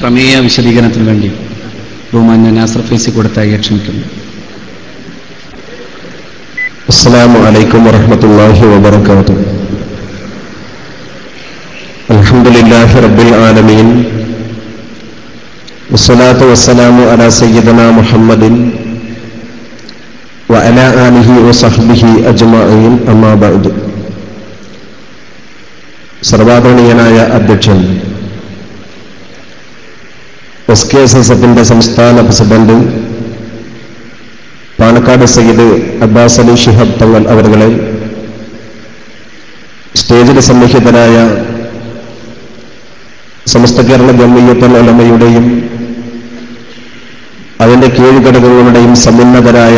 പ്രമേയ വിശദീകരണത്തിന് വേണ്ടി ബഹുമാന്യ നാസർ ഫേസി കൊടുത്തായി ക്ഷണിക്കുന്നു السلام عليكم ورحمة الله وبركاته الحمد لله رب العالمين والصلاة والسلام على سيدنا محمد وعلى آله وصحبه أجمعين أما بعد സർവാദരണീയനായ അധ്യക്ഷൻ എസ് കെ എസ് എസ് എഫിന്റെ സംസ്ഥാന പ്രസിഡന്റ് പാലക്കാട് സയ്യിദ് അബ്ബാസ് അലി ഷിഹബ് തങ്ങൾ അവരുകളെ സ്റ്റേജിൽ സന്നിഹിതരായ സമസ്ത കേരള ജമ്മിയത്തൽ അതിന്റെ കീഴ്ഘടകങ്ങളുടെയും സമുന്നതരായ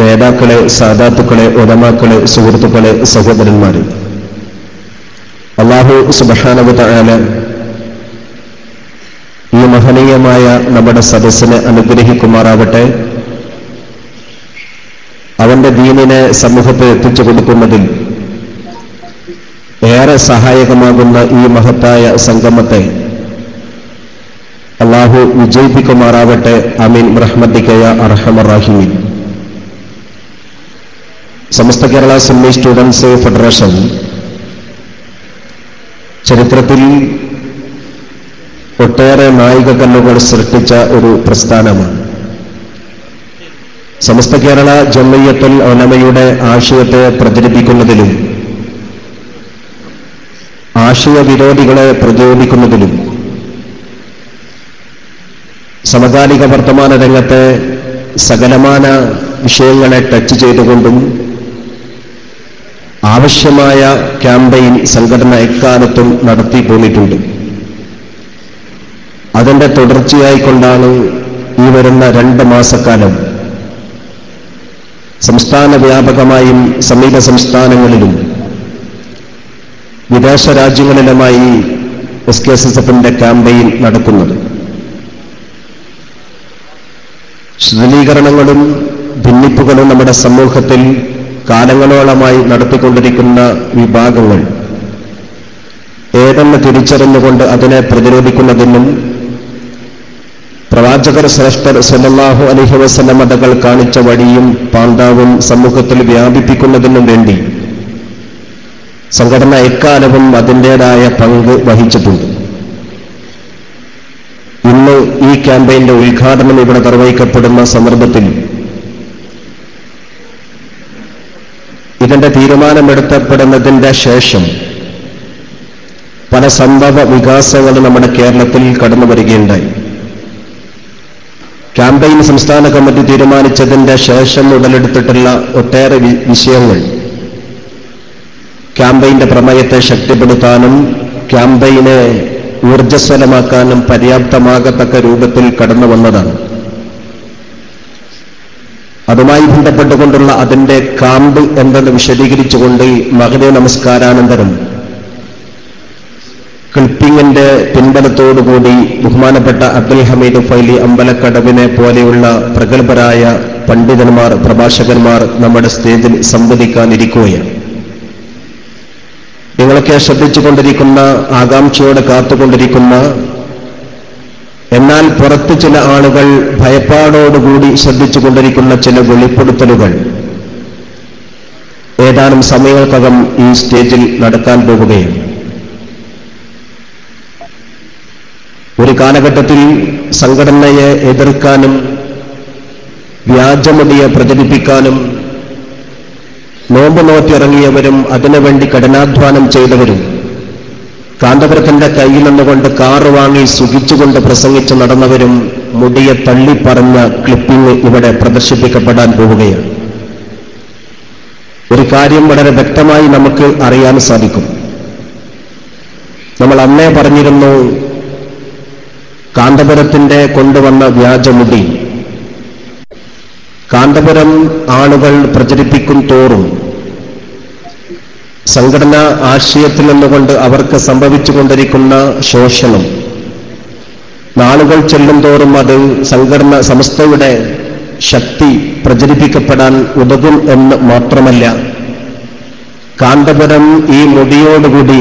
നേതാക്കളെ സാദാത്തുക്കളെ ഉടമാക്കളെ സുഹൃത്തുക്കളെ സഹോദരന്മാരെ. അള്ളാഹു സുബഹാനവതായാല ഈ മഹനീയമായ നമ്മുടെ സദസ്സിനെ അനുഗ്രഹിക്കുമാറാവട്ടെ. അവന്റെ ദീനിനെ സമൂഹത്തെ എത്തിച്ചു കൊടുക്കുന്നതിൽ ഏറെ സഹായകമാകുന്ന ഈ മഹത്തായ സംഗമത്തെ അള്ളാഹു വിജയിപ്പിക്കുമാറാവട്ടെ. അമീൻ റഹ്മദിക്കയ അർഹമറാഹിമി സമസ്ത കേരള സുന്നി സ്റ്റുഡൻസ് ഫെഡറേഷൻ ചരിത്രത്തിൽ ഒട്ടേറെ നായിക കല്ലുകൾ സൃഷ്ടിച്ച ഒരു പ്രസ്ഥാനമാണ്. സമസ്ത കേരള ജമ്മയ്യത്തൽ ഒലമയുടെ ആശയത്തെ പ്രചരിപ്പിക്കുന്നതിലും ആശയവിരോധികളെ പ്രചോദിക്കുന്നതിലും സമകാലിക വർത്തമാന രംഗത്തെ സകലമാന വിഷയങ്ങളെ ടച്ച് ചെയ്തുകൊണ്ടും ആവശ്യമായ ക്യാമ്പയിൻ സംഘടന എക്കാലത്തും നടത്തി പോന്നിട്ടുണ്ട്. അതിന്റെ തുടർച്ചയായിക്കൊണ്ടാണ് ഈ വരുന്ന രണ്ട് മാസക്കാലം സംസ്ഥാന വ്യാപകമായും സമീപ സംസ്ഥാനങ്ങളിലും വിദേശ രാജ്യങ്ങളിലുമായി എസ് കെ എസ് എസ് എഫിന്റെ ക്യാമ്പയിൻ നടക്കുന്നത്. ശീതീകരണങ്ങളും ഭിന്നിപ്പുകളും നമ്മുടെ സമൂഹത്തിൽ കാലങ്ങളോളമായി നടത്തിക്കൊണ്ടിരിക്കുന്ന വിഭാഗങ്ങൾ. ഏതെന്ന് തിരിച്ചറിഞ്ഞുകൊണ്ട് അതിനെ പ്രതിരോധിക്കുന്നതിനും പ്രവാചകർ ശ്രേഷ്ഠർ സല്ലല്ലാഹു അലൈഹി വസല്ലം മതകൾ കാണിച്ച വഴിയും പാണ്ഡാവും സമൂഹത്തിൽ വ്യാപിപ്പിക്കുന്നതിനും വേണ്ടി സംഘടന എക്കാലവും അതിന്റെതായ പങ്ക് വഹിച്ചിട്ടുണ്ട്. ഇന്ന് ഈ ക്യാമ്പയിന്റെ ഉദ്ഘാടനം ഇവിടെ നിർവഹിക്കപ്പെടുന്ന സന്ദർഭത്തിൽ ഇതിന്റെ തീരുമാനമെടുത്തപ്പെടുന്നതിന്റെ ശേഷം പല സംഭവ വികാസങ്ങൾ നമ്മുടെ കേരളത്തിൽ കടന്നു വരികയുണ്ടായി ക്യാമ്പയിൻ സംസ്ഥാന കമ്മിറ്റി തീരുമാനിച്ചതിന്റെ ശേഷം ഉടലെടുത്തിട്ടുള്ള ഒട്ടേറെ വിഷയങ്ങൾ. ക്യാമ്പയിന്റെ പ്രമേയത്തെ ശക്തിപ്പെടുത്താനും ക്യാമ്പയിനെ ഊർജസ്വലമാക്കാനും പര്യാപ്തമാകത്തക്ക രൂപത്തിൽ കടന്നു വന്നതാണ്. അതുമായി ബന്ധപ്പെട്ടുകൊണ്ടുള്ള അതിന്റെ കാമ്പ് എന്തെന്ന് വിശദീകരിച്ചുകൊണ്ട് മകനെ നമസ്കാരാനന്തരം. ക്ലിപ്പിങ്ങിന്റെ പിൻബലത്തോടുകൂടി ബഹുമാനപ്പെട്ട അബ്ദുൽ ഹമീദ് ഫൈലി അമ്പലക്കടവിനെ പോലെയുള്ള പ്രഗത്ഭരായ പണ്ഡിതന്മാർ പ്രഭാഷകന്മാർ നമ്മുടെ സ്റ്റേജിൽ സംവദിക്കാനിരിക്കുകയാണ്. നിങ്ങളൊക്കെ ശ്രദ്ധിച്ചുകൊണ്ടിരിക്കുന്ന ആകാംക്ഷയോടെ കാത്തുകൊണ്ടിരിക്കുന്ന എന്നാൽ പുറത്ത് ചില ആളുകൾ ഭയപ്പാടോടുകൂടി ശ്രദ്ധിച്ചുകൊണ്ടിരിക്കുന്ന ചില വെളിപ്പെടുത്തലുകൾ. ഏതാനും സമയങ്ങൾക്കകം ഈ സ്റ്റേജിൽ നടക്കാൻ പോകുകയാണ്. ഒരു കാലഘട്ടത്തിൽ സംഘടനയെ എതിർക്കാനും വ്യാജമതിയെ പ്രചരിപ്പിക്കാനും നോമ്പ് നോറ്റിറങ്ങിയവരും അതിനുവേണ്ടി കഠിനാധ്വാനം ചെയ്തവരും കാന്തപുരത്തിന്റെ കയ്യിൽ നിന്നുകൊണ്ട് കാറ് വാങ്ങി സുഖിച്ചുകൊണ്ട് പ്രസംഗിച്ച് നടന്നവരും മുടിയെ തള്ളിപ്പറഞ്ഞ ക്ലിപ്പിംഗ് ഇവിടെ പ്രദർശിപ്പിക്കപ്പെടാൻ പോവുകയാണ്. ഒരു കാര്യം വളരെ വ്യക്തമായി നമുക്ക് അറിയാൻ സാധിക്കും. നമ്മൾ അന്നേ പറഞ്ഞിരുന്നു കാന്തപുരത്തിന്റെ കൊണ്ടുവന്ന വ്യാജമുടി കാന്തപുരം ആളുകൾ പ്രചരിപ്പിക്കും തോറും സംഘടനാ ആശയത്തിൽ നിന്നുകൊണ്ട് അവർക്ക് സംഭവിച്ചുകൊണ്ടിരിക്കുന്ന ശോഷണം. നാളുകൾ ചെല്ലും തോറും അത് സംഘടന സംസ്ഥയുടെ ശക്തി പ്രചരിപ്പിക്കപ്പെടാൻ ഉതകും എന്ന് മാത്രമല്ല. കാന്തപുരം ഈ മുടിയോടുകൂടി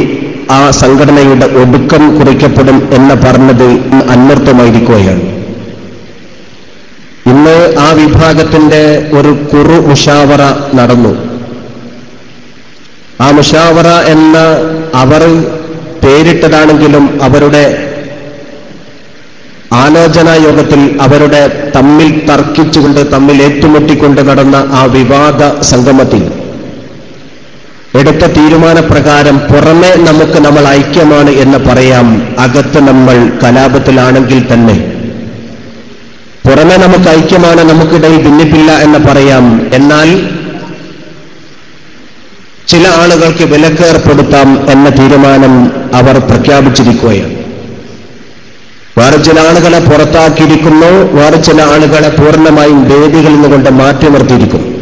ആ സംഘടനയുടെ ഒടുക്കം കുറിക്കപ്പെടും എന്ന് പറഞ്ഞത് അന്വർത്ഥമായിരിക്കുകയാണ്. ഇന്ന് ആ വിഭാഗത്തിന്റെ ഒരു കുറു മുഷാവറ നടന്നു. ആ മുഷാവറ എന്ന അവർ പേരിട്ടതാണെങ്കിലും അവരുടെ ആലോചനാ യോഗത്തിൽ അവരുടെ തമ്മിൽ തർക്കിച്ചുകൊണ്ട് തമ്മിൽ ഏറ്റുമുട്ടിക്കൊണ്ട് നടന്ന ആ വിവാദ സംഗമത്തിൽ എടുത്ത തീരുമാനപ്രകാരം പുറമെ നമുക്ക് നമ്മൾ ഐക്യമാണ് എന്ന് പറയാം. അകത്ത് നമ്മൾ കലാപത്തിലാണെങ്കിൽ തന്നെ. പുറമെ നമുക്ക് ഐക്യമാണ് നമുക്കിടയിൽ ഭിന്നിപ്പില്ല എന്ന് പറയാം. എന്നാൽ ചില ആളുകൾക്ക് വിലക്കേർപ്പെടുത്താം എന്ന തീരുമാനം അവർ പ്രഖ്യാപിച്ചിരിക്കുകയാണ്. വേറെ ചില ആളുകളെ പുറത്താക്കിയിരിക്കുന്നു വേറെ ചില ആളുകളെ പൂർണമായും വേദികളിൽ നിന്നുകൊണ്ട് മാറ്റി നിർത്തിയിരിക്കുന്നു.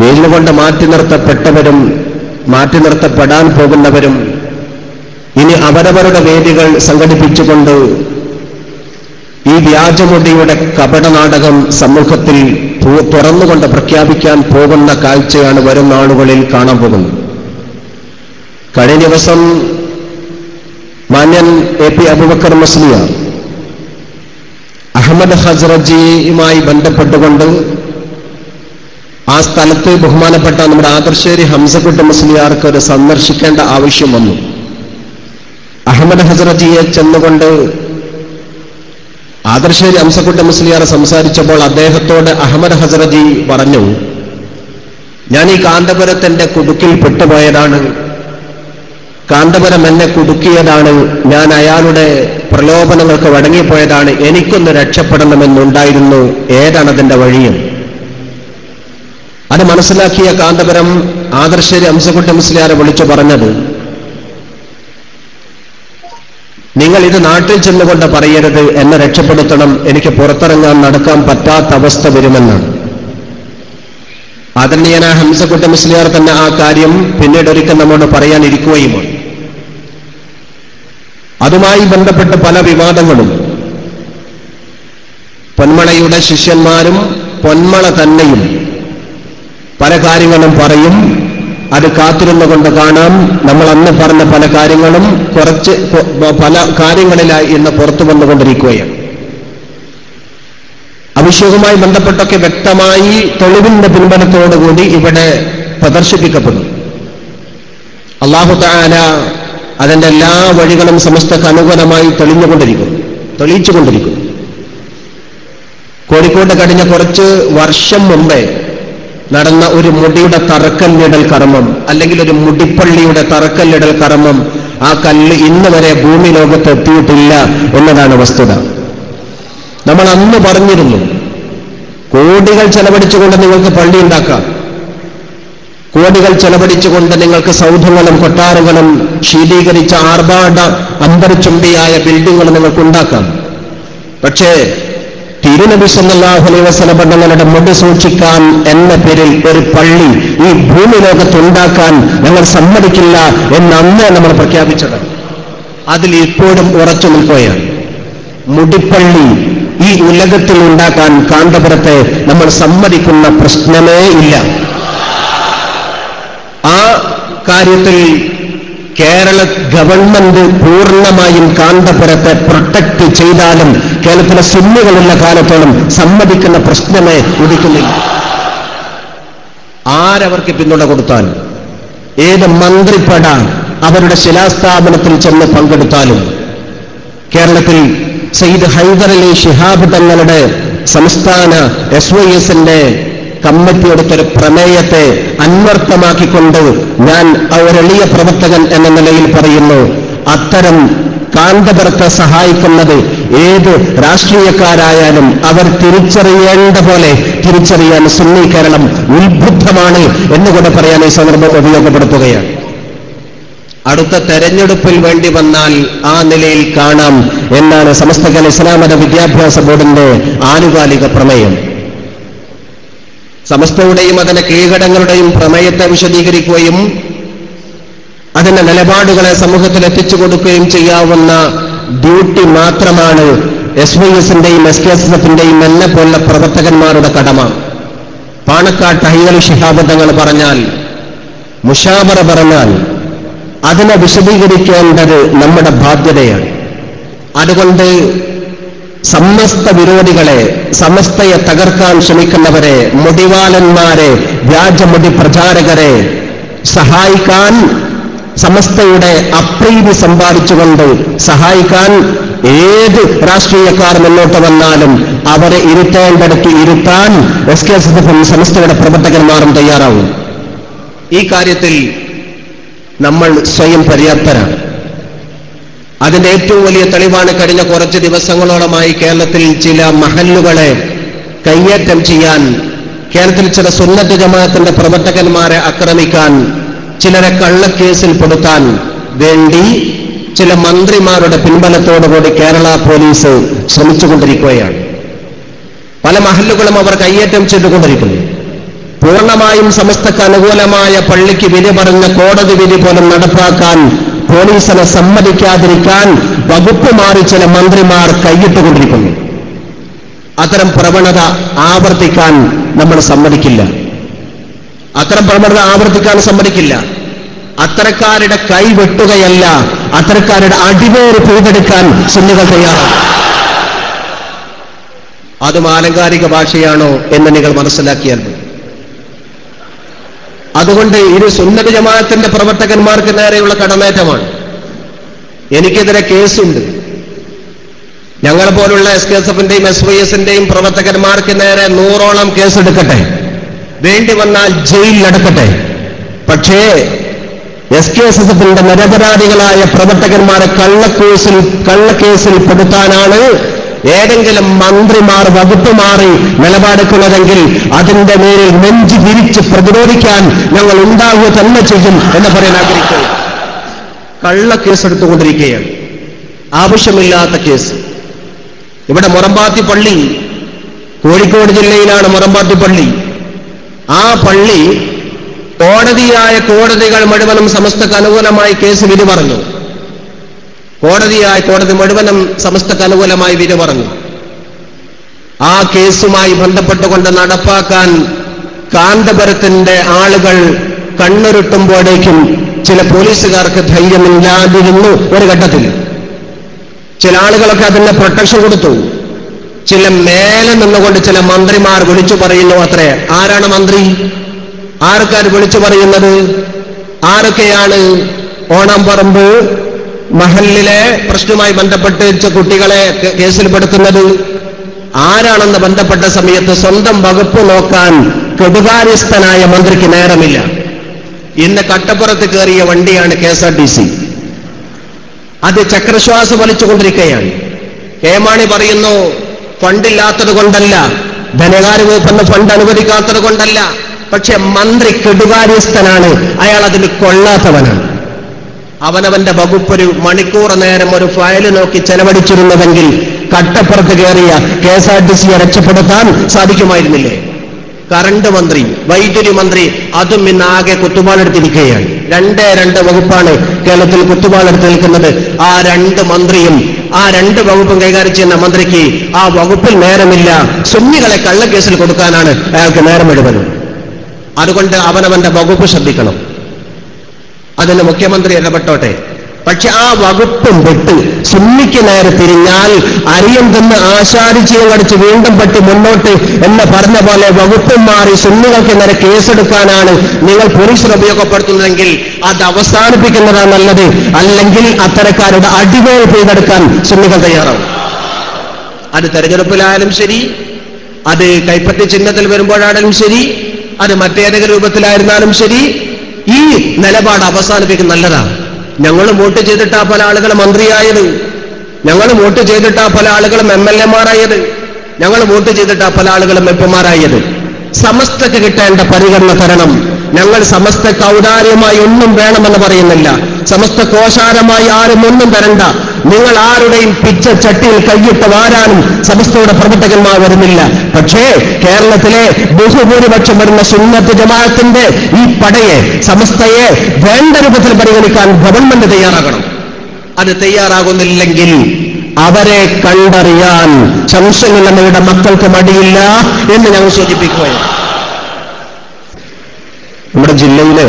കൊണ്ട് മാറ്റി നിർത്തപ്പെട്ടവരും മാറ്റി നിർത്തപ്പെടാൻ പോകുന്നവരും ഇനി അവരവരുടെ വേദികൾ സംഘടിപ്പിച്ചുകൊണ്ട് ഈ വ്യാജമുടിയുടെ കപടനാടകം സമൂഹത്തിൽ തുറന്നുകൊണ്ട് പ്രഖ്യാപിക്കാൻ പോകുന്ന കാഴ്ചയാണ് വരും നാളുകളിൽ കാണാൻ പോകുന്നത്. കഴിഞ്ഞ ദിവസം മാന്യൻ എ പി അബുബക്കർ മസ്ലിയ അഹമ്മദ് ഹസ്രജിയുമായി ബന്ധപ്പെട്ടുകൊണ്ട് ആ സ്ഥലത്ത് ബഹുമാനപ്പെട്ട നമ്മുടെ ആദർശേരി ഹംസക്കുട്ട് മുസ്ലിയാർക്ക് ഒരു സന്ദർശിക്കേണ്ട ആവശ്യം വന്നു. അഹമ്മദ് ഹസ്രജിയെ ചെന്നുകൊണ്ട് ആദർശേരി ഹംസക്കുട്ട മുസ്ലിയാർ സംസാരിച്ചപ്പോൾ അദ്ദേഹത്തോട് അഹമ്മദ് ഹസ്രജി പറഞ്ഞു ഞാൻ ഈ കാന്തപുരത്തിന്റെ കുടുക്കിൽ പെട്ടുപോയതാണ്. കാന്തപുരം എന്നെ കുടുക്കിയതാണ്. ഞാൻ അയാളുടെ പ്രലോഭനങ്ങൾക്ക് വഴങ്ങിപ്പോയതാണ്. എനിക്കൊന്ന് രക്ഷപ്പെടണമെന്നുണ്ടായിരുന്നു. ഏതാണ് അതിന്റെ വഴിയും അത് മനസ്സിലാക്കിയ കാന്തപുരം ആദർശേരി അംസകുട്ടി മുസ്ലിയാരെ വിളിച്ചു പറഞ്ഞത് നിങ്ങൾ ഇത് നാട്ടിൽ ചെന്നുകൊണ്ട് പറയരുത് എന്നെ രക്ഷപ്പെടുത്തണം എനിക്ക് പുറത്തിറങ്ങാൻ നടക്കാൻ പറ്റാത്ത അവസ്ഥ വരുമെന്നാണ്. ആദരണീയന ഹംസക്കുട്ടി മുസ്ലിയാർ തന്നെ ആ കാര്യം പിന്നീട് ഒരിക്കൽ നമ്മോട് പറയാനിരിക്കുകയുമാണ്. അതുമായി ബന്ധപ്പെട്ട് പല വിവാദങ്ങളും. പൊന്മളയുടെ ശിഷ്യന്മാരും പൊന്മള തന്നെയും പല കാര്യങ്ങളും പറയും. അത് കാത്തിരുന്നു കൊണ്ട് കാണാം. നമ്മൾ അന്ന് പറഞ്ഞ പല കാര്യങ്ങളും കുറച്ച് പല കാര്യങ്ങളിലായി ഇന്ന് പുറത്തു വന്നുകൊണ്ടിരിക്കുകയാണ് അഭിഷേകവുമായി ബന്ധപ്പെട്ടൊക്കെ വ്യക്തമായി തെളിവിന്റെ പിൻബലത്തോടുകൂടി ഇവിടെ പ്രദർശിപ്പിക്കപ്പെടും. അള്ളാഹു താല അതിന്റെ എല്ലാ വഴികളും സമസ്തക്ക് അനുകൂലമായി തെളിഞ്ഞുകൊണ്ടിരിക്കുന്നു തെളിയിച്ചുകൊണ്ടിരിക്കുന്നു കോഴിക്കോട് കഴിഞ്ഞ കുറച്ച് വർഷം മുമ്പേ നടന്ന ഒരു മുടിയുടെ തറക്കല്ലിടൽ കർമ്മം അല്ലെങ്കിൽ ഒരു മുടിപ്പള്ളിയുടെ തറക്കല്ലിടൽ കർമ്മം ആ കല്ല് ഇന്ന് വരെ ഭൂമി ലോകത്ത് എത്തിയിട്ടില്ല എന്നതാണ് വസ്തുത. നമ്മൾ അന്ന് പറഞ്ഞിരുന്നു കോടികൾ ചെലവഴിച്ചുകൊണ്ട് നിങ്ങൾക്ക് പള്ളി ഉണ്ടാക്കാം. കോടികൾ ചെലവഴിച്ചുകൊണ്ട് നിങ്ങൾക്ക് സൗധങ്ങളും കൊട്ടാരങ്ങളും ശീതീകരിച്ച ആർഭാട അന്തർചുംബിയായ ബിൽഡിങ്ങുകൾ നിങ്ങൾക്ക് ഉണ്ടാക്കാം. പക്ഷേ തിരുനബി സല്ലല്ലാഹു അലൈഹി വസല്ലം തങ്ങളുടെ മുടി സൂക്ഷിക്കാൻ എന്ന പേരിൽ ഒരു പള്ളി ഈ ഭൂമി ലോകത്ത് ഉണ്ടാക്കാൻ ഞങ്ങൾ സമ്മതിക്കില്ല എന്ന് അന്ന് നമ്മൾ പ്രഖ്യാപിച്ചത്. അതിൽ ഇപ്പോഴും ഉറച്ചു നിൽക്കുകയാണ്. മുടിപ്പള്ളി ഈ ഉലകത്തിൽ ഉണ്ടാക്കാൻ കാന്തപുരത്തെ നമ്മൾ സമ്മതിക്കുന്ന പ്രശ്നമേ ഇല്ല. ആ കാര്യത്തിൽ കേരള ഗവൺമെന്റ് പൂർണമായും കാന്തപുരത്തെ പ്രൊട്ടക്ട് ചെയ്താലും കേരളത്തിലെ സുന്നികളുള്ള കാലത്തോളം സമ്മതിക്കുന്ന പ്രശ്നമേ ഉദിക്കുന്നില്ല ആരവർക്ക് പിന്തുണ കൊടുത്താൽ ഏത് മന്ത്രിപ്പട അവരുടെ ശിലാസ്ഥാപനത്തിൽ ചെന്ന് പങ്കെടുത്താലും കേരളത്തിൽ സയ്യിദ് ഹൈദർ അലി ഷിഹാബ് തങ്ങളുടെ സംസ്ഥാന എസ് വൈ എസിന്റെ കമ്മിറ്റി എടുത്തൊരു പ്രമേയത്തെ അന്വർത്ഥമാക്കിക്കൊണ്ട് ഞാൻ ഒരെളിയ പ്രവർത്തകൻ എന്ന നിലയിൽ പറയുന്നു അത്തരം കാന്തപുരത്തെ സഹായിക്കുന്നത് ഏത് രാഷ്ട്രീയക്കാരായാലും അവർ തിരിച്ചറിയേണ്ട പോലെ തിരിച്ചറിയാൻ സുന്നി കേരളം ഉത്ബുദ്ധമാണ് എന്നുകൂടെ പറയാൻ ഈ സന്ദർഭം ഉപയോഗപ്പെടുത്തുകയാണ്. അടുത്ത തെരഞ്ഞെടുപ്പിൽ വേണ്ടി വന്നാൽ ആ നിലയിൽ കാണാം എന്നാണ് സമസ്ത കേരള ഇസ്ലാമത വിദ്യാഭ്യാസ ബോർഡിന്റെ ആനുകാലിക പ്രമേയം. സമസ്തയുടെയും അതിന്റെ കീഴടങ്ങളുടെയും പ്രമേയത്തെ വിശദീകരിക്കുകയും അതിന്റെ നിലപാടുകളെ സമൂഹത്തിൽ എത്തിച്ചു കൊടുക്കുകയും ചെയ്യാവുന്ന ഡ്യൂട്ടി മാത്രമാണ് എസ് വൈ എസിന്റെയും എസ് കെ എസ് എഫിന്റെയും എന്നെ പോലുള്ള പ്രവർത്തകന്മാരുടെ കടമ. പാണക്കാട്ട് ഹൈദൽ ശിഹാബദ്ധങ്ങൾ പറഞ്ഞാൽ മുഷാബറ പറഞ്ഞാൽ അതിനെ വിശദീകരിക്കേണ്ടത് നമ്മുടെ ബാധ്യതയാണ്. അതുകൊണ്ട് സമസ്ത വിരോധികളെ സമസ്തയെ തകർക്കാൻ ശ്രമിക്കുന്നവരെ മുടിവാലന്മാരെ വ്യാജമുടി പ്രചാരകരെ സഹായിക്കാൻ സമസ്തയുടെ അപ്രീതി സമ്പാദിച്ചുകൊണ്ട് സഹായിക്കാൻ ഏത് രാഷ്ട്രീയക്കാർ മുന്നോട്ട് വന്നാലും അവരെ ഇരുത്തേണ്ടടുത്ത് ഇരുത്താൻ എസ് കെ എസ് സമസ്തയുടെ പ്രവർത്തകന്മാരും തയ്യാറാവും. ഈ കാര്യത്തിൽ നമ്മൾ സ്വയം പര്യാപ്തരാണ്. അതിന്റെ ഏറ്റവും വലിയ തെളിവാണ് കഴിഞ്ഞ കുറച്ച് ദിവസങ്ങളോളമായി കേരളത്തിൽ ചില മഹല്ലുകളെ കയ്യേറ്റം ചെയ്യാൻ കേരളത്തിൽ ചില സുന്നത്ത് ജമാഅത്തിന്റെ പ്രവർത്തകന്മാരെ ആക്രമിക്കാൻ ചിലരെ കള്ളക്കേസിൽ പെടുത്താൻ വേണ്ടി ചില മന്ത്രിമാരുടെ പിൻബലത്തോടുകൂടി കേരള പോലീസ് ശ്രമിച്ചുകൊണ്ടിരിക്കുകയാണ്. പല മഹല്ലുകളും അവർ കയ്യേറ്റം ചെയ്തുകൊണ്ടിരിക്കുന്നു. പൂർണമായും സമസ്തക്ക് അനുകൂലമായ പള്ളിക്ക് വിധി പറഞ്ഞ കോടതി വിധി പോലും നടപ്പാക്കാൻ പോലീസിനെ സമ്മതിക്കാതിരിക്കാൻ വകുപ്പ് മാറി ചില മന്ത്രിമാർ കൈയിട്ടുകൊണ്ടിരിക്കുന്നു. അത്തരം പ്രവണത ആവർത്തിക്കാൻ നമ്മൾ സമ്മതിക്കില്ല. അത്തരം പ്രവണത ആവർത്തിക്കാൻ സമ്മതിക്കില്ല. അത്തരക്കാരുടെ കൈ വെട്ടുകയല്ല അത്തരക്കാരുടെ അടിവേര് പിഴുതെടുക്കാൻ സുന്നികൾ തയ്യാറാണ്. അതും ആലങ്കാരിക ഭാഷയാണോ എന്ന് നിങ്ങൾ മനസ്സിലാക്കിയാൽ അതുകൊണ്ട് ഇത് സുന്നത ജമാഅത്തിന്റെ പ്രവർത്തകന്മാർക്ക് നേരെയുള്ള കടമേറ്റമാണ്. എനിക്കെതിരെ കേസുണ്ട്. ഞങ്ങളെ പോലുള്ള എസ് കെ എസ് എഫിന്റെയും എസ് വൈ എസിന്റെയും പ്രവർത്തകന്മാർക്ക് നേരെ നൂറോളം കേസെടുക്കട്ടെ. വേണ്ടി വന്നാൽ ജയിലിലടക്കട്ടെ. പക്ഷേ എസ് കെ എസ് എസ് എഫിന്റെ നിരപരാധികളായ പ്രവർത്തകന്മാരെ കള്ളക്കേസിൽ കള്ളക്കേസിൽ പെടുത്താനാണ് ഏതെങ്കിലും മന്ത്രിമാർ വകുപ്പ് മാറി നിലപാടെടുക്കുന്നതെങ്കിൽ അതിന്റെ മേലിൽ നെഞ്ചു തിരിച്ച് പ്രതിരോധിക്കാൻ ഞങ്ങൾ ഉണ്ടാവുക തന്നെ ചെയ്യും എന്ന് പറയാൻ ആഗ്രഹിക്കുന്നു. കള്ളക്കേസെടുത്തുകൊണ്ടിരിക്കുകയാണ്. ആവശ്യമില്ലാത്ത കേസ്. ഇവിടെ മുറമ്പാത്തി പള്ളി കോഴിക്കോട് ജില്ലയിലാണ് മുറമ്പാത്തി പള്ളി. ആ പള്ളി കോടതിയായ കോടതികൾ മുഴുവനും സമസ്തക്ക് അനുകൂലമായി കേസ് വിധി പറഞ്ഞു കോടതിയായ കോടതി മുഴുവനും സമസ്തക്ക് അനുകൂലമായി വിര പറഞ്ഞു ആ കേസുമായി ബന്ധപ്പെട്ടുകൊണ്ട് നടപ്പാക്കാൻ കാന്തപുരത്തിന്റെ ആളുകൾ കണ്ണുരുട്ടുമ്പോഴേക്കും ചില പോലീസുകാർക്ക് ധൈര്യമില്ലാതിരുന്നു ഒരു ഘട്ടത്തിൽ. ചില ആളുകളൊക്കെ അതിന് പ്രൊട്ടക്ഷൻ കൊടുത്തു. ചില മേലെ നിന്നുകൊണ്ട് ചില മന്ത്രിമാർ വിളിച്ചു പറയുന്നു അത്രേ. ആരാണ് മന്ത്രി? ആർക്കാർ വിളിച്ചു പറയുന്നത്? ആരൊക്കെയാണ്? ഓണംപറമ്പ് മഹലിലെ പ്രശ്നവുമായി ബന്ധപ്പെട്ട് കുട്ടികളെ കേസിൽപ്പെടുത്തുന്നത് ആരാണെന്ന് ബന്ധപ്പെട്ട സമയത്ത് സ്വന്തം വകുപ്പ് നോക്കാൻ കെടുകാര്യസ്ഥനായ മന്ത്രിക്ക് നേരമില്ല. ഇന്ന് കട്ടപ്പുറത്ത് കയറിയ വണ്ടിയാണ് K S R T C. അത് ചക്രശ്വാസം വലിച്ചുകൊണ്ടിരിക്കുകയാണ് കെ മാണി പറയുന്നു ഫണ്ടില്ലാത്തത് കൊണ്ടല്ല ധനകാര്യ വകുപ്പെന്ന് ഫണ്ട് അനുവദിക്കാത്തത് കൊണ്ടല്ല പക്ഷെ മന്ത്രി കെടുകാര്യസ്ഥനാണ്. അയാൾ അതിന് കൊള്ളാത്തവനാണ്. അവനവന്റെ വകുപ്പൊരു മണിക്കൂർ നേരം ഒരു ഫയൽ നോക്കി ചെലവഴിച്ചിരുന്നതെങ്കിൽ കട്ടപ്പുറത്ത് കയറിയ കെ എസ് ആർ ടി സിയെ രക്ഷപ്പെടുത്താൻ സാധിക്കുമായിരുന്നില്ലേ? കറണ്ട് മന്ത്രി വൈദ്യുതി മന്ത്രി അതും ഇന്ന് ആകെ കുത്തുപാടെടുത്തിരിക്കുകയാണ് രണ്ടേ രണ്ട് വകുപ്പാണ് കേരളത്തിൽ കുത്തുപാളെടുത്ത് നിൽക്കുന്നത്. ആ രണ്ട് മന്ത്രിയും ആ രണ്ട് വകുപ്പും കൈകാര്യം ചെയ്യുന്ന മന്ത്രിക്ക് ആ വകുപ്പിൽ നേരമില്ല. സുന്നികളെ കള്ളക്കേസിൽ കൊടുക്കാനാണ് അയാൾക്ക് നേരം എഴുതുന്നത് അതുകൊണ്ട് അവനവന്റെ വകുപ്പ് ശ്രദ്ധിക്കണം. അതിന് മുഖ്യമന്ത്രി ഇടപെട്ടോട്ടെ. പക്ഷെ ആ വകുപ്പും വിട്ട് സുന്നിക്ക് നേരെ തിരിഞ്ഞാൽ അറിയം തന്ന് ആശാരിച്ചയും കടിച്ച് വീണ്ടും പറ്റി മുന്നോട്ട് എന്ന് പറഞ്ഞ പോലെ വകുപ്പും മാറി സുന്നികൾക്ക് നേരെ കേസെടുക്കാനാണ് നിങ്ങൾ പോലീസിൽ ഉപയോഗപ്പെടുത്തുന്നതെങ്കിൽ അത് അവസാനിപ്പിക്കുന്നതാണ് നല്ലത്. അല്ലെങ്കിൽ അത്തരക്കാരുടെ അടിവേൽ ചെയ്തെടുക്കാൻ സുന്നികൾ തയ്യാറാവും. അത് തെരഞ്ഞെടുപ്പിലായാലും ശരി അത് കൈപ്പറ്റി ചിഹ്നത്തിൽ വരുമ്പോഴാണെങ്കിലും ശരി അത് മറ്റേതെങ്കിലും രൂപത്തിലായിരുന്നാലും ശരി ഈ നിലപാട് അവസാനിപ്പിക്കുന്ന നല്ലതാണ്. ഞങ്ങൾ വോട്ട് ചെയ്തിട്ടാ പല ആളുകൾ മന്ത്രിയായത്. ഞങ്ങൾ വോട്ട് ചെയ്തിട്ടാ പല ആളുകളും എം എൽ എമാരായത് ഞങ്ങൾ വോട്ട് ചെയ്തിട്ടാ പല ആളുകളും എം സമസ്തക്ക് കിട്ടേണ്ട പരിഗണന തരണം. ഞങ്ങൾ സമസ്തക്ക് ഔദാര്യമായി ഒന്നും വേണമെന്ന് പറയുന്നില്ല. സമസ്ത കോശാരമായി ആരും ഒന്നും തരണ്ട നിങ്ങൾ ആരുടെയും പിച്ച ചട്ടിയിൽ കൈയിട്ട് വാരാനും സമസ്തയുടെ പ്രവർത്തകന്മാർ വരുന്നില്ല. പക്ഷേ കേരളത്തിലെ ബഹുഭൂരിപക്ഷം വരുന്ന സുന്നത്ത് ജമാഅത്തിന്റെ ഈ പടയെ സമസ്തയെ വേണ്ട രൂപത്തിൽ പരിഗണിക്കാൻ ഗവൺമെന്റ് തയ്യാറാകണം. അത് തയ്യാറാകുന്നില്ലെങ്കിൽ അവരെ കണ്ടറിയാൻ ശംസങ്ങൾ നമ്മളുടെ മക്കൾക്ക് മടിയില്ല എന്ന് ഞങ്ങൾ സൂചിപ്പിക്കുകയാണ്. നമ്മുടെ ജില്ലയിലെ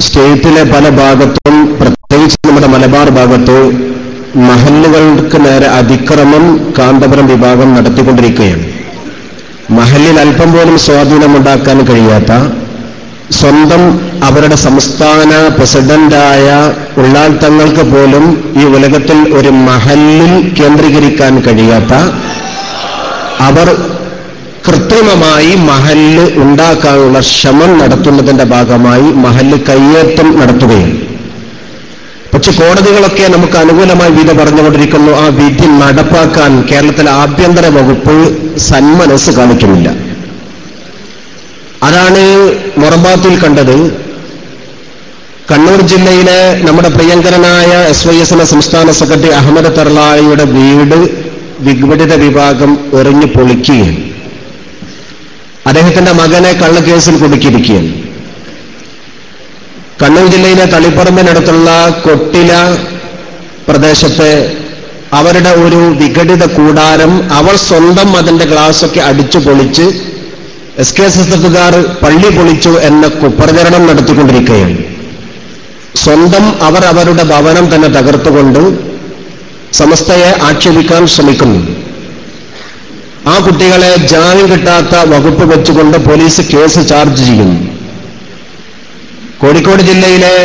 സ്റ്റേറ്റിലെ പല ഭാഗത്തും പ്രത്യേകിച്ച് നമ്മുടെ മലബാർ ഭാഗത്ത് മഹല്ലുകൾക്ക് നേരെ അതിക്രമം കാന്തപുരം വിഭാഗം നടത്തിക്കൊണ്ടിരിക്കുകയാണ്. മഹല്ലിൽ അല്പം പോലും സ്വാധീനമുണ്ടാക്കാൻ കഴിയാത്ത സ്വന്തം അവരുടെ സംസ്ഥാന പ്രസിഡന്റായ ഉള്ളാൾ തങ്ങൾക്ക് പോലും ഈ ഉലകത്തിൽ ഒരു മഹലിൽ കേന്ദ്രീകരിക്കാൻ കഴിയാത്ത അവർ കൃത്രിമമായി മഹല്ല് ഉണ്ടാക്കാനുള്ള ശ്രമം നടത്തുന്നതിന്റെ ഭാഗമായി മഹല്ല് കയ്യേറ്റം നടത്തുകയാണ്. പക്ഷെ കോടതികളൊക്കെ നമുക്ക് അനുകൂലമായി വിധി പറഞ്ഞുകൊണ്ടിരിക്കുന്നു ആ വിധി നടപ്പാക്കാൻ കേരളത്തിലെ ആഭ്യന്തര വകുപ്പ് സന്മനസ് കാണിക്കുന്നില്ല. അതാണ് മൊറബാത്തിൽ കണ്ടത്. കണ്ണൂർ ജില്ലയിലെ നമ്മുടെ പ്രിയങ്കരനായ എസ് വൈ എസ് എന്ന സംസ്ഥാന സെക്രട്ടറി അഹമ്മദ് തർലായിയുടെ വീട് വിഘടിത വിഭാഗം എറിഞ്ഞു പൊളിക്കുകയാണ്. അദ്ദേഹത്തിന്റെ മകനെ കള്ളക്കേസിൽ കുടുക്കിയിരിക്കുകയാണ്. കണ്ണൂർ ജില്ലയിലെ തളിപ്പറമ്പിനടുത്തുള്ള കൊട്ടില പ്രദേശത്തെ അവരുടെ ഒരു വിഘടിത കൂടാരം അവർ സ്വന്തം അതിന്റെ ഗ്ലാസൊക്കെ അടിച്ചു പൊളിച്ച് എസ് കെ എസ് എസ് എഫുകാർ പള്ളി പൊളിച്ചു എന്ന കുപ്രചരണം നടത്തിക്കൊണ്ടിരിക്കുകയാണ്. സ്വന്തം അവർ അവരുടെ ഭവനം തന്നെ തകർത്തുകൊണ്ട് സമസ്തയെ ആക്ഷേപിക്കാൻ ശ്രമിക്കുന്നു. ആ കുട്ടികളെ ജാമ്യം കിട്ടാത്ത വകുപ്പ് വെച്ചുകൊണ്ട് പോലീസ് കേസ് ചാർജ് ചെയ്യുന്നു. കോഴിക്കോട് ജില്ലയിലെ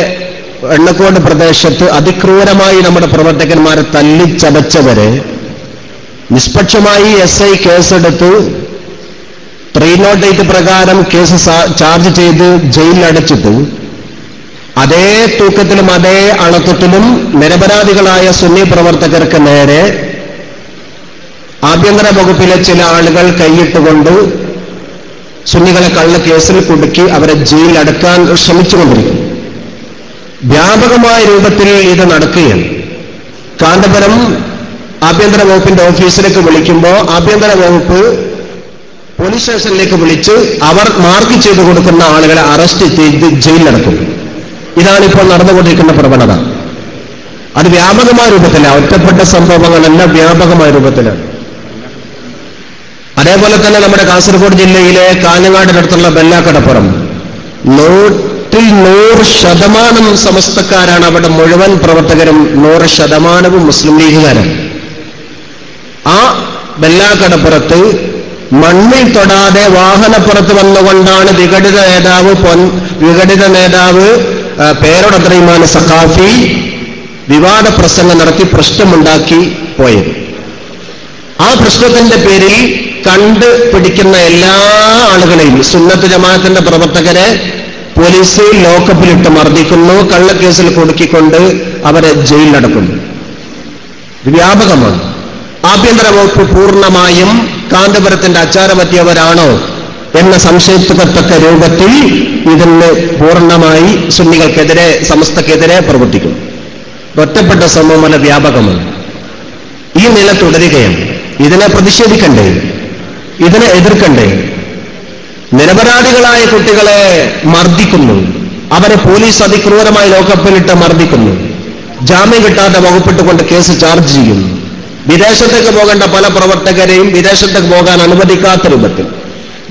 എണ്ണക്കോട് പ്രദേശത്ത് അതിക്രൂരമായി നമ്മുടെ പ്രവർത്തകന്മാരെ തല്ലിച്ചതച്ചവരെ നിഷ്പക്ഷമായി എസ് ഐ കേസെടുത്ത് ത്രീ ഡേറ്റ് പ്രകാരം കേസ് ചാർജ് ചെയ്ത് ജയിലിൽ അടച്ചിട്ട് അതേ തൂക്കത്തിലും അതേ അളക്കത്തിലും നിരപരാധികളായ സുന്നി പ്രവർത്തകർക്ക് നേരെ ആഭ്യന്തര വകുപ്പിലെ ചില ആളുകൾ കൈയിട്ടുകൊണ്ട് സുന്നികളെ കള്ള കേസിൽ കുടുക്കി അവരെ ജയിലിൽ അടക്കാൻ ശ്രമിച്ചുകൊണ്ടിരിക്കും. വ്യാപകമായ രൂപത്തിൽ ഇത് നടക്കുകയാണ്. കാന്തപുരം ആഭ്യന്തര വകുപ്പിന്റെ ഓഫീസിലേക്ക് വിളിക്കുമ്പോൾ ആഭ്യന്തര വകുപ്പ് പോലീസ് സ്റ്റേഷനിലേക്ക് വിളിച്ച് അവർ മാർക്ക് ചെയ്തു കൊടുക്കുന്ന ആളുകളെ അറസ്റ്റ് ചെയ്ത് ജയിലിലടക്കും. ഇതാണ് ഇപ്പോൾ നടന്നുകൊണ്ടിരിക്കുന്ന പ്രവണത. അത് വ്യാപകമായ രൂപത്തിലാണ് ഒറ്റപ്പെട്ട സംഭവങ്ങളെല്ലാം വ്യാപകമായ രൂപത്തിലാണ് അതേപോലെ തന്നെ നമ്മുടെ കാസർഗോഡ് ജില്ലയിലെ കാഞ്ഞങ്ങാടിനടുത്തുള്ള ബെല്ലാക്കടപ്പുറം. നൂറ്റിൽ നൂറ് ശതമാനം സമസ്തക്കാരാണ് അവിടെ മുഴുവൻ പ്രവർത്തകരും നൂറ് ശതമാനവും മുസ്ലിം ലീഗുകാരാണ്. ആ ബെല്ലാക്കടപ്പുറത്ത് മണ്ണിൽ തൊടാതെ വാഹനപ്പുറത്ത് വന്നുകൊണ്ടാണ് വിഘടിത നേതാവ് പൊൻ വിഘടിത നേതാവ് പേരോടത്രയുമാണ് സഖാഫി വിവാദ പ്രസംഗം നടത്തി പ്രശ്നമുണ്ടാക്കി പോയത്. ആ പ്രശ്നത്തിന്റെ പേരിൽ കണ്ട് പിടിക്കുന്ന എല്ലാ ആളുകളെയും സുന്നത്ത് ജമാഅത്തിന്റെ പ്രവർത്തകരെ പോലീസ് ലോക്കപ്പിലിട്ട് മർദ്ദിക്കുന്നു കള്ളക്കേസിൽ കൊടുക്കിക്കൊണ്ട് അവരെ ജയിലിലടക്കുന്നു. വ്യാപകമാണ്. ആഭ്യന്തര വകുപ്പ് പൂർണമായും കാന്തപുരത്തിന്റെ അച്ചാരമറ്റിയവരാണോ എന്ന സംശയിക്കത്തക്ക രൂപത്തിൽ ഇതിന് പൂർണമായി സുന്നികൾക്കെതിരെ സമസ്തക്കെതിരെ പ്രവർത്തിക്കും. ഒറ്റപ്പെട്ട സംഭവമല്ല വ്യാപകമാണ്. ഈ നില തുടരുകയാണ്. ഇതിനെ പ്രതിഷേധിക്കണ്ടേ? ഇതിനെ എതിർക്കണ്ടേ? നിരപരാധികളായ കുട്ടികളെ മർദ്ദിക്കുന്നു. അവരെ പോലീസ് അതിക്രൂരമായി ലോക്കപ്പിലിട്ട് മർദ്ദിക്കുന്നു. ജാമ്യം കിട്ടാതെ വകുപ്പിട്ടുകൊണ്ട് കേസ് ചാർജ് ചെയ്യുന്നു. വിദേശത്തേക്ക് പോകേണ്ട പല പ്രവർത്തകരെയും വിദേശത്തേക്ക് പോകാൻ അനുവദിക്കാത്ത രൂപത്തിൽ.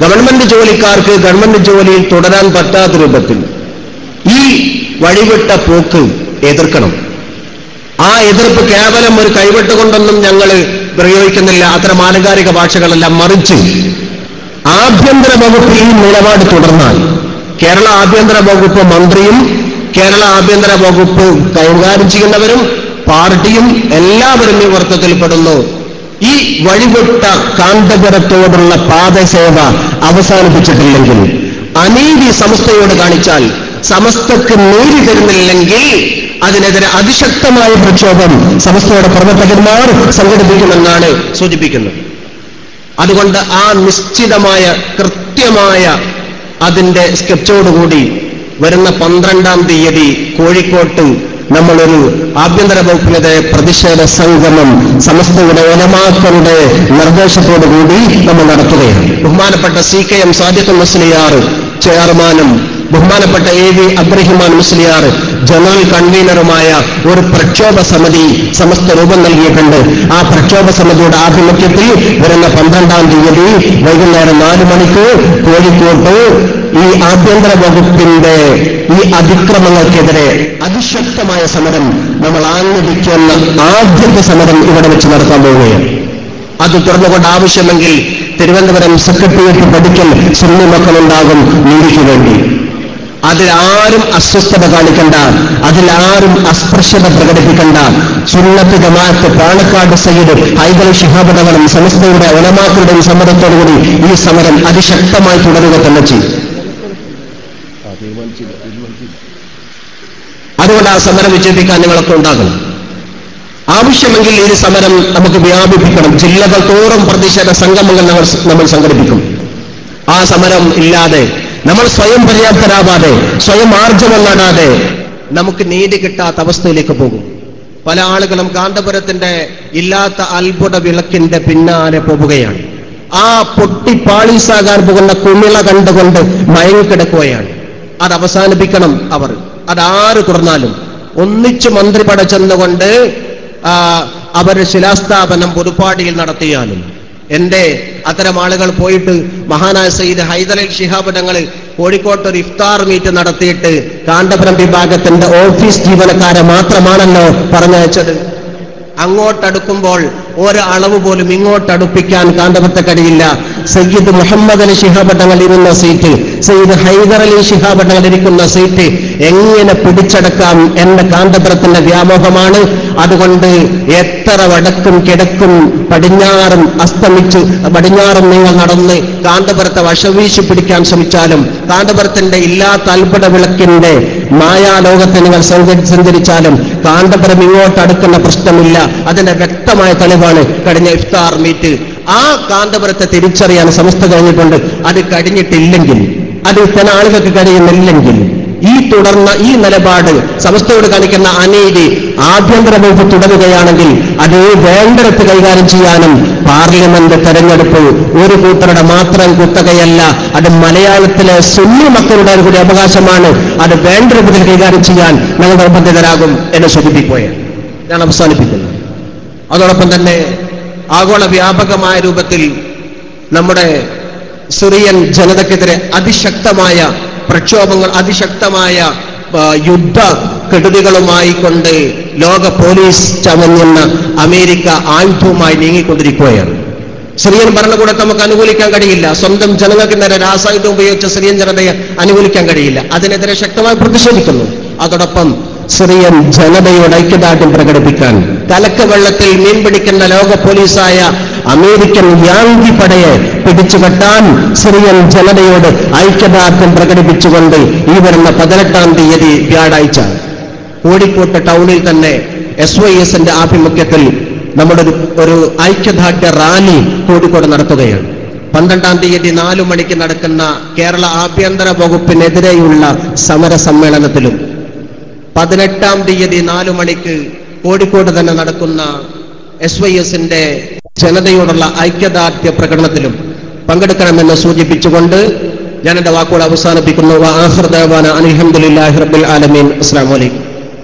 ഗവൺമെന്റ് ജോലിക്കാർക്ക് ഗവൺമെന്റ് ജോലിയിൽ തുടരാൻ പറ്റാത്ത രൂപത്തിൽ ഈ വഴിവിട്ട പോക്ക് എതിർക്കണം. ആ എതിർപ്പ് കേവലം ഒരു കൈവിട്ട് കൊണ്ടൊന്നും ഞങ്ങൾ പ്രയോഗിക്കുന്നില്ല. അത്തരം ആലങ്കാരിക ഭാഷകളെല്ലാം മറിച്ച് ആഭ്യന്തര വകുപ്പ് ഈ നിലപാട് തുടർന്നാൽ കേരള ആഭ്യന്തര വകുപ്പ് മന്ത്രിയും കേരള ആഭ്യന്തര വകുപ്പ് കൈകാര്യം ചെയ്യുന്നവരും പാർട്ടിയും എല്ലാവരും ഈ വൃത്തത്തിൽപ്പെടുന്നു. ഈ വഴിപെട്ട കാന്തപുരത്തോടുള്ള പാദസേവ അവസാനിപ്പിച്ചിട്ടില്ലെങ്കിൽ അനീതി സമസ്തയോട് കാണിച്ചാൽ സമസ്തക്ക് നീതി തരുന്നില്ലെങ്കിൽ അതിനെതിരെ അതിശക്തമായ പ്രക്ഷോഭം സമസ്തയുടെ പ്രവർത്തകന്മാർ സംഘടിപ്പിക്കുമെന്നാണ് സൂചിപ്പിക്കുന്നത്. അതുകൊണ്ട് ആ നിശ്ചിതമായ കൃത്യമായ അതിന്റെ സ്കെച്ചോടുകൂടി വരുന്ന പന്ത്രണ്ടാം തീയതി കോഴിക്കോട്ട് നമ്മളൊരു ആഭ്യന്തര വകുപ്പിനെതിരെ പ്രതിഷേധ സംഗമം സമസ്തയുടെ ഒലമാക്കളുടെ നിർദ്ദേശത്തോടുകൂടി നമ്മൾ നടത്തുകയാണ്. ബഹുമാനപ്പെട്ട C K M Sadiq Musliyar ചെയർമാനും ബഹുമാനപ്പെട്ട A V Abdurahman Musliyar general കൺവീനറുമായ ഒരു പ്രക്ഷോഭ സമിതി സമസ്ത രൂപം നൽകിയിട്ടുണ്ട്. ആ പ്രക്ഷോഭ സമിതിയുടെ ആഭിമുഖ്യത്തിൽ വരുന്ന പന്ത്രണ്ടാം തീയതി വൈകുന്നേരം നാല് മണിക്ക് കോഴിക്കോട്ട് ഈ ആഭ്യന്തര വകുപ്പിന്റെ ഈ അതിക്രമങ്ങൾക്കെതിരെ അതിശക്തമായ സമരം നമ്മൾ ആഗ്രഹിക്കുന്ന ആദ്യത്തെ സമരം ഇവിടെ വെച്ച് നടത്താൻ പോവുകയാണ്. അത് തുറന്നുകൊണ്ട് ആവശ്യമെങ്കിൽ തിരുവനന്തപുരം സെക്രട്ടേറിയറ്റ് പഠിക്കൽ സ്വന്തം മക്കളുണ്ടാകും നീതിക്ക് വേണ്ടി അതിലാരും അസ്വസ്ഥത കാണിക്കണ്ട അതിലാരും അസ്പൃശ്യത പ്രകടിപ്പിക്കണ്ട. സുന്നത്ത് ജമാഅത്ത് പാണക്കാട് സയ്യിദ് ഹൈദർ ശിഹാബടകളും സമസ്തയുടെ ഒലമാക്കളുടെയും സമ്മതത്തോടുകൂടി ഈ സമരം അതിശക്തമായി തുടരുക തന്നെ ചെയ്യും അതുകൊണ്ട് ആ സമരം വിജയിപ്പിക്കാൻ നിങ്ങളൊക്കെ ഉണ്ടാകണം. ആവശ്യമെങ്കിൽ ഈ സമരം നമുക്ക് വ്യാപിപ്പിക്കണം. ജില്ലകൾ തോറും പ്രതിഷേധ സംഗമങ്ങൾ നമ്മൾ നമ്മൾ സംഘടിപ്പിക്കും. ആ സമരം ഇല്ലാതെ നമ്മൾ സ്വയം പര്യാപ്തരാവാതെ സ്വയം ആർജവം നേടാതെ നമുക്ക് നീതി കിട്ടാത്ത അവസ്ഥയിലേക്ക് പോകും. പല ആളുകളും കാന്തപുരത്തിന്റെ ഇല്ലാത്ത അത്ഭുത വിളക്കിന്റെ പിന്നാലെ പോവുകയാണ് ആ പൊട്ടി പാളീസാകാൻ പോകുന്ന കുമിള കണ്ടുകൊണ്ട് മയങ്ങിക്കിടക്കുകയാണ് അത് അവസാനിപ്പിക്കണം അവർ. അതാര് തുറന്നാലും. ഒന്നിച്ചു മന്ത്രിപട ചെന്നുകൊണ്ട് ആ, അവർ ശിലാസ്ഥാപനം പുതുപ്പാടിയിൽ നടത്തിയാലും. എന്റെ അത്തരം ആളുകൾ പോയിട്ട് മഹാനായ സയ്യിദ് ശിഹാബ് തങ്ങൾ കോഴിക്കോട്ട് ഒരു ഇഫ്താർ മീറ്റ് നടത്തിയിട്ട് കാന്തപുരം വിഭാഗത്തിന്റെ ഓഫീസ് ജീവനക്കാരെ മാത്രമാണല്ലോ പറഞ്ഞയച്ചത്. അങ്ങോട്ടടുക്കുമ്പോൾ ഒരളവ് പോലും ഇങ്ങോട്ടടുപ്പിക്കാൻ കാന്തപുരത്തെ കഴിയില്ല. സയ്യിദ് മുഹമ്മദ് അലി ശിഹാബ് ഇരുന്ന സീറ്റ് സയ്യിദ് ഹൈദർ അലി ശിഹാബ് ഇരിക്കുന്ന സീറ്റ് എങ്ങനെ പിടിച്ചടക്കാം എന്ന കാന്തപുരത്തിന്റെ വ്യാമോഹമാണ്. അതുകൊണ്ട് എത്ര വടക്കും കിടക്കും പടിഞ്ഞാറും അസ്തമിച്ചു പടിഞ്ഞാറും നിങ്ങൾ നടന്ന് കാന്തപുരത്തെ വശവീശി പിടിക്കാൻ ശ്രമിച്ചാലും കാന്തപുരത്തിന്റെ ഇല്ലാത്ത അത്ഭുത വിളക്കിന്റെ മായാലോകത്തെ നിങ്ങൾ സഞ്ചരിച്ചാലും കാന്തപുരം ഇങ്ങോട്ട് അടുക്കുന്ന പ്രശ്നമില്ല. അതിന്റെ വ്യക്തമായ തെളിവാണ് കഴിഞ്ഞ ഇഫ്താർ മീറ്റ് ആ കാന്തപുരത്തെ തിരിച്ചറിയാൻ സമസ്ത കഴിഞ്ഞിട്ടുണ്ട്. അത് കഴിഞ്ഞിട്ടില്ലെങ്കിൽ അത് ചില ആളുകൾക്ക് കഴിയുന്നില്ലെങ്കിൽ ഈ തുടർന്ന ഈ നിലപാട് സമസ്തയോട് കാണിക്കുന്ന അനീതി ആഭ്യന്തര വകുപ്പ് തുടരുകയാണെങ്കിൽ അത് വേണ്ടിടത്ത് കൈകാര്യം ചെയ്യാനും പാർലമെന്റ് തെരഞ്ഞെടുപ്പ് ഒരു കൂട്ടരുടെ മാത്രം കുത്തകയല്ല അത് മലയാളത്തിലെ സുന്നി മക്കളുടെ കൂടി അവകാശമാണ്. അത് വേണ്ട രൂപത്തിൽ കൈകാര്യം ചെയ്യാൻ ഞങ്ങൾ നിർബന്ധിതരാകും എന്ന് സൂചിപ്പിക്കുകയാണ്. ഞാൻ അവസാനിപ്പിക്കുന്നു. അതോടൊപ്പം തന്നെ ആഗോള വ്യാപകമായ രൂപത്തിൽ നമ്മുടെ സിറിയൻ ജനതയ്ക്കെതിരെ അതിശക്തമായ പ്രക്ഷോഭങ്ങൾ അതിശക്തമായ യുദ്ധ കെടുതികളുമായി കൊണ്ട് ലോക പോലീസ് ചമഞ്ഞുന്ന അമേരിക്ക ആയുധവുമായി നീങ്ങിക്കൊണ്ടിരിക്കുകയാണ്. സിറിയൻ ഭരണകൂടത്തെ നമുക്ക് അനുകൂലിക്കാൻ കഴിയില്ല. സ്വന്തം ജനങ്ങൾക്ക് നേരെ രാസായുധം ഉപയോഗിച്ച സിറിയൻ ജനതയെ അനുകൂലിക്കാൻ കഴിയില്ല. അതിനെതിരെ ശക്തമായി പ്രതിഷേധിക്കുന്നു. അതോടൊപ്പം സിറിയൻ ജനതയുടെ ഐക്യദാർഢ്യം പ്രകടിപ്പിക്കാൻ കലക്ക വെള്ളത്തിൽ മീൻ പിടിക്കുന്ന ലോക പോലീസായ അമേരിക്കൻ യാങ്കി പടയെ പിടിച്ചുകെട്ടാൻ സിറിയൻ ജനതയോട് ഐക്യദാർഢ്യം പ്രകടിപ്പിച്ചുകൊണ്ട് ഈ വരുന്ന പതിനെട്ടാം തീയതി വ്യാഴാഴ്ച കോഴിക്കോട്ട് ടൗണിൽ തന്നെ എസ് വൈ എസിന്റെ ആഭിമുഖ്യത്തിൽ നമ്മുടെ ഒരു ഐക്യദാർഢ്യ റാലി കോഴിക്കോട് നടത്തുകയാണ്. പന്ത്രണ്ടാം തീയതി നാലു മണിക്ക് നടക്കുന്ന കേരള ആഭ്യന്തര വകുപ്പിനെതിരെയുള്ള സമര സമ്മേളനത്തിലും പതിനെട്ടാം തീയതി നാലു മണിക്ക് കോഴിക്കോട് തന്നെ നടക്കുന്ന എസ് വൈ എസിന്റെ ജനതയോടുള്ള ഐക്യദാർഢ്യ പ്രകടനത്തിലും പങ്കെടുക്കണമെന്ന് സൂചിപ്പിച്ചുകൊണ്ട് ഞാൻ എന്റെ വാക്കുകൾ അവസാനിപ്പിക്കുന്നു. അലഹമുല്ലാഹി റബ്ബിൽ ആലമീൻ. അസ്സാം വലൈക്കും